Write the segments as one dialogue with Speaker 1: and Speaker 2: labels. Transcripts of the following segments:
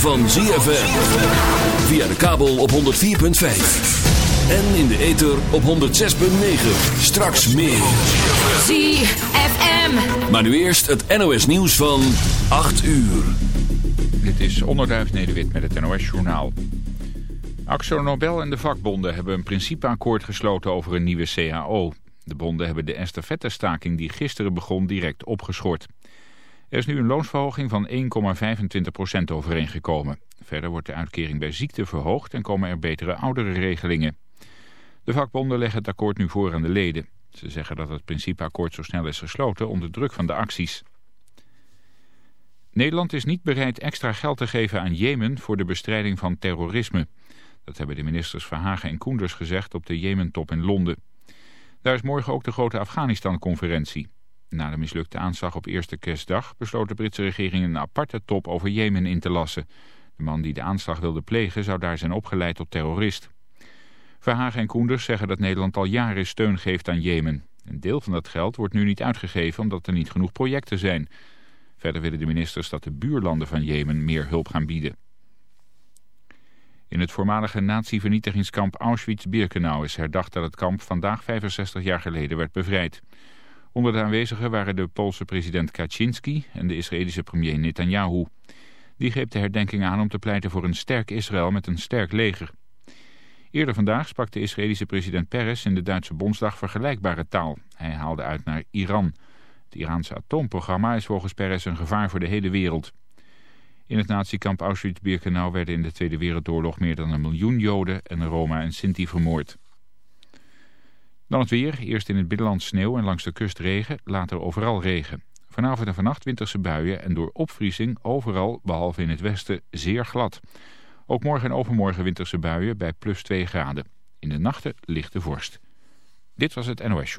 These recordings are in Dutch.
Speaker 1: Van ZFM. Via de kabel op 104.5. En in de ether op 106.9. Straks meer.
Speaker 2: ZFM.
Speaker 1: Maar nu eerst het NOS nieuws van 8 uur.
Speaker 3: Dit is Onderduif Nederwit met het NOS Journaal. Axo Nobel en de vakbonden hebben een principeakkoord gesloten over een nieuwe CAO. De bonden hebben de estafettestaking die gisteren begon direct opgeschort. Er is nu een loonsverhoging van 1,25% overeengekomen. Verder wordt de uitkering bij ziekte verhoogd en komen er betere oudere regelingen. De vakbonden leggen het akkoord nu voor aan de leden. Ze zeggen dat het principeakkoord zo snel is gesloten onder druk van de acties. Nederland is niet bereid extra geld te geven aan Jemen voor de bestrijding van terrorisme. Dat hebben de ministers Verhagen en Koenders gezegd op de Jemen-top in Londen. Daar is morgen ook de grote Afghanistan-conferentie. Na de mislukte aanslag op eerste kerstdag besloot de Britse regering een aparte top over Jemen in te lassen. De man die de aanslag wilde plegen zou daar zijn opgeleid tot terrorist. Verhagen en Koenders zeggen dat Nederland al jaren steun geeft aan Jemen. Een deel van dat geld wordt nu niet uitgegeven omdat er niet genoeg projecten zijn. Verder willen de ministers dat de buurlanden van Jemen meer hulp gaan bieden. In het voormalige nazi-vernietigingskamp Auschwitz-Birkenau is herdacht dat het kamp vandaag 65 jaar geleden werd bevrijd. Onder de aanwezigen waren de Poolse president Kaczynski en de Israëlische premier Netanyahu. Die greep de herdenking aan om te pleiten voor een sterk Israël met een sterk leger. Eerder vandaag sprak de Israëlische president Peres in de Duitse Bondsdag vergelijkbare taal. Hij haalde uit naar Iran. Het Iraanse atoomprogramma is volgens Peres een gevaar voor de hele wereld. In het natiekamp Auschwitz-Birkenau werden in de Tweede Wereldoorlog meer dan een miljoen Joden en Roma en Sinti vermoord. Dan het weer, eerst in het binnenland sneeuw en langs de kust regen, later overal regen. Vanavond en vannacht winterse buien en door opvriezing overal, behalve in het westen, zeer glad. Ook morgen en overmorgen winterse buien bij plus 2 graden. In de nachten lichte vorst. Dit was het NOS.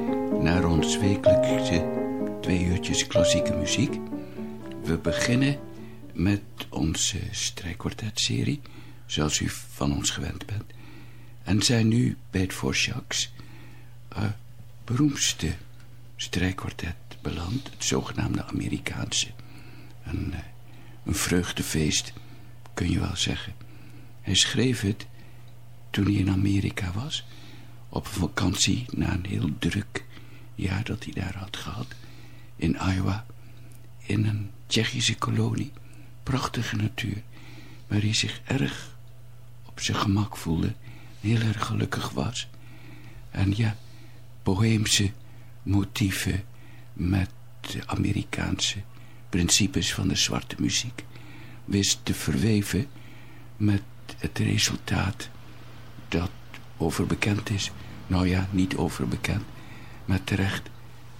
Speaker 4: naar ons wekelijkse twee uurtjes klassieke muziek. We beginnen met onze strijkkwartetserie, zoals u van ons gewend bent. En zijn nu bij het Vorschaks uh, beroemdste strijkkwartet beland, het zogenaamde Amerikaanse. Een, uh, een vreugdefeest, kun je wel zeggen. Hij schreef het toen hij in Amerika was, op vakantie na een heel druk jaar dat hij daar had gehad, in Iowa, in een Tsjechische kolonie, prachtige natuur, waar hij zich erg op zijn gemak voelde, heel erg gelukkig was. En ja, boheemse motieven met de Amerikaanse principes van de zwarte muziek wist te verweven met het resultaat dat overbekend is. Nou ja, niet overbekend, maar terecht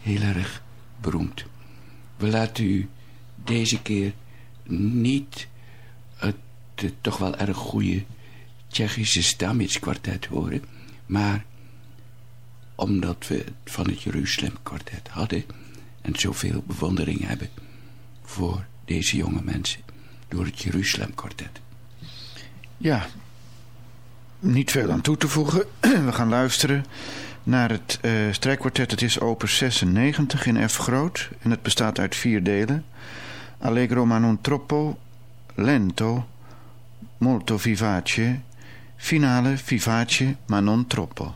Speaker 4: heel erg beroemd. We laten u deze keer niet het, het toch wel erg goede Tsjechische Stamitz kwartet horen, maar omdat we het van het Jeruzalem kwartet hadden en zoveel bewondering hebben voor deze jonge mensen door het Jeruzalem kwartet.
Speaker 5: Ja, niet veel aan toe te voegen. We gaan luisteren naar het uh, strijkkwartet. Het is opus 96 in F groot en het bestaat uit vier delen. Allegro ma non troppo, lento, molto vivace, finale vivace ma non troppo.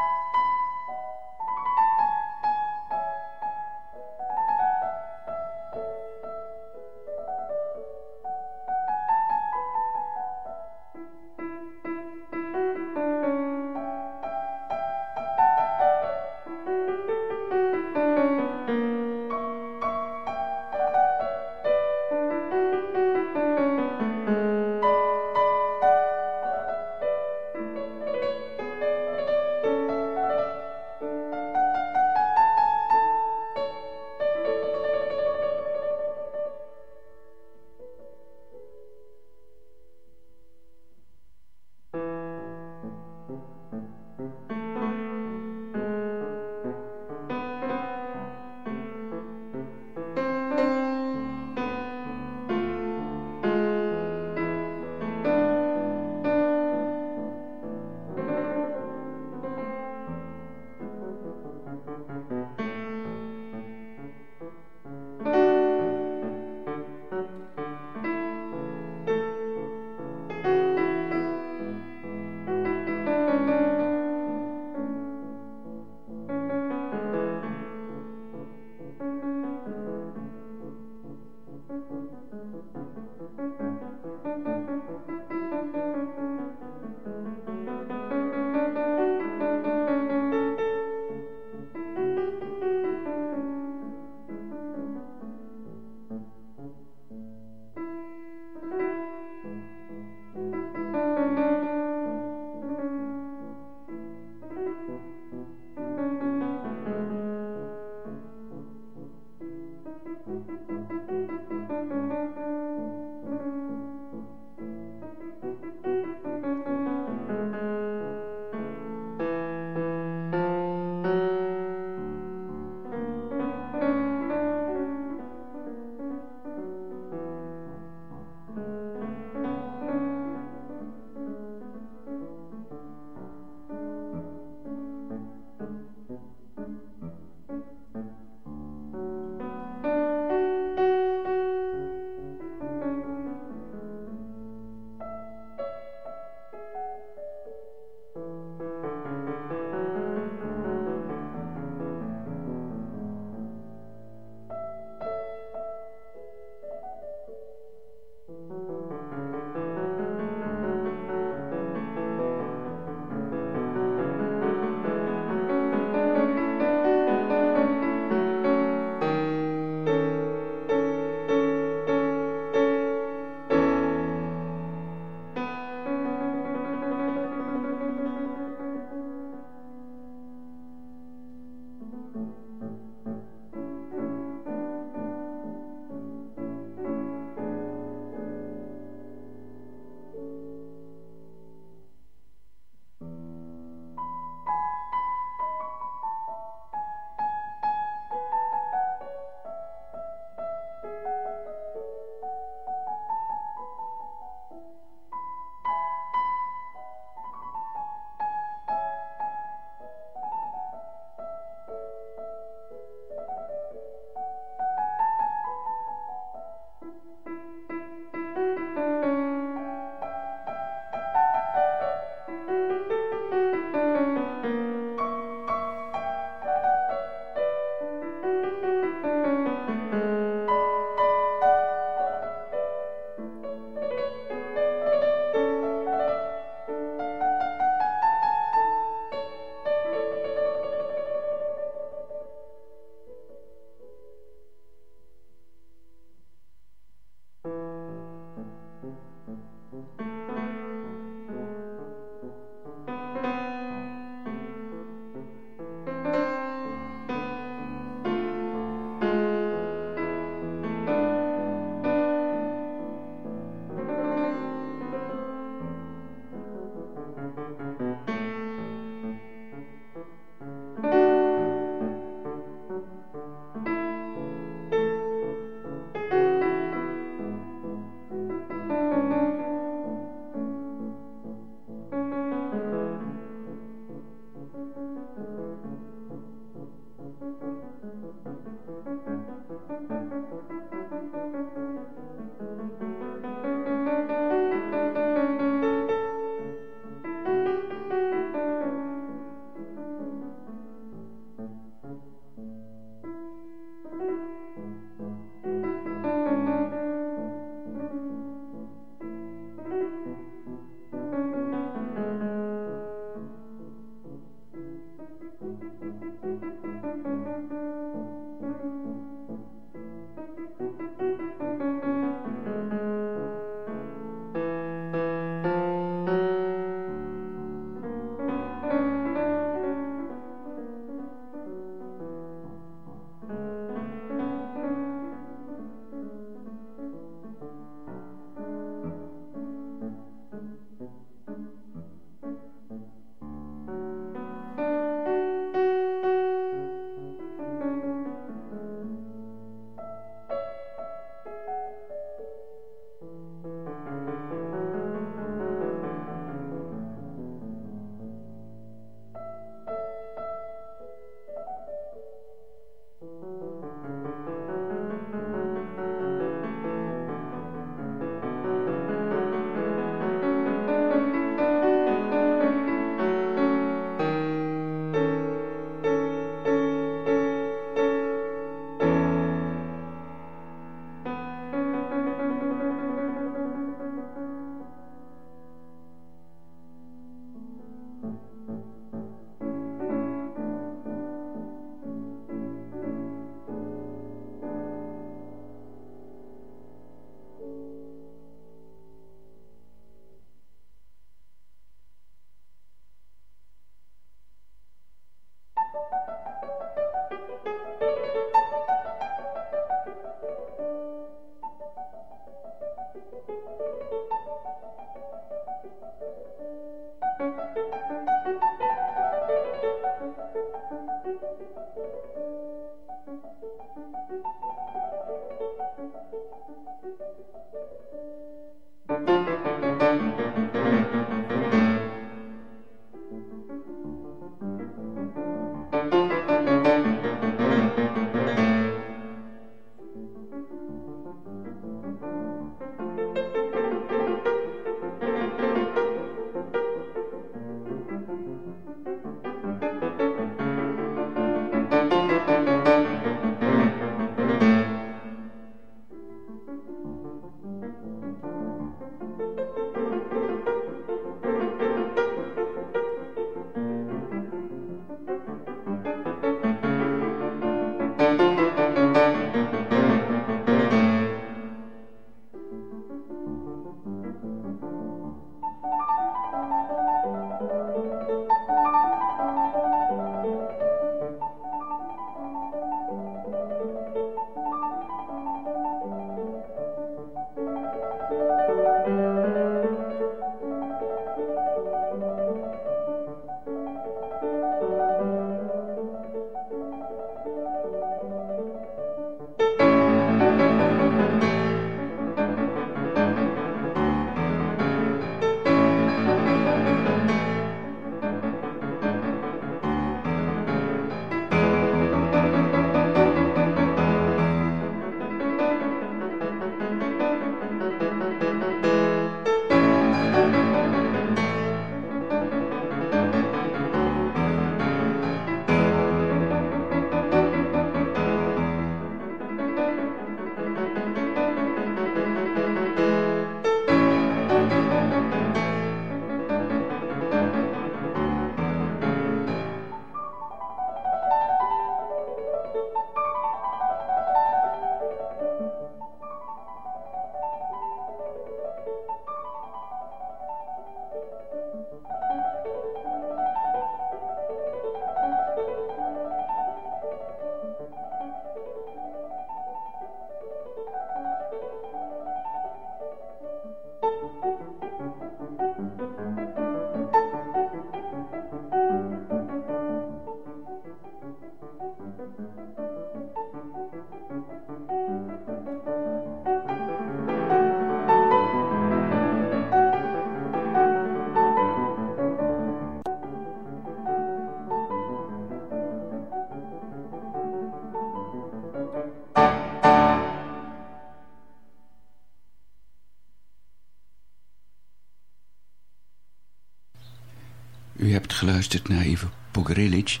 Speaker 4: geluisterd naar Ivo Pogorelic,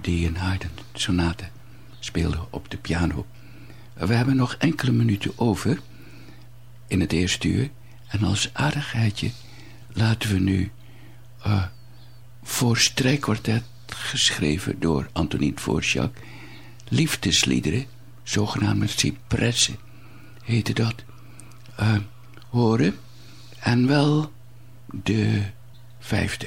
Speaker 4: die een Haydn sonate speelde op de piano. We hebben nog enkele minuten over in het eerste uur. En als aardigheidje laten we nu uh, voor strijkkwartet geschreven door Antonin Dvorak... liefdesliederen, zogenaamde cipressen, heette dat, uh, horen. En wel de vijfde.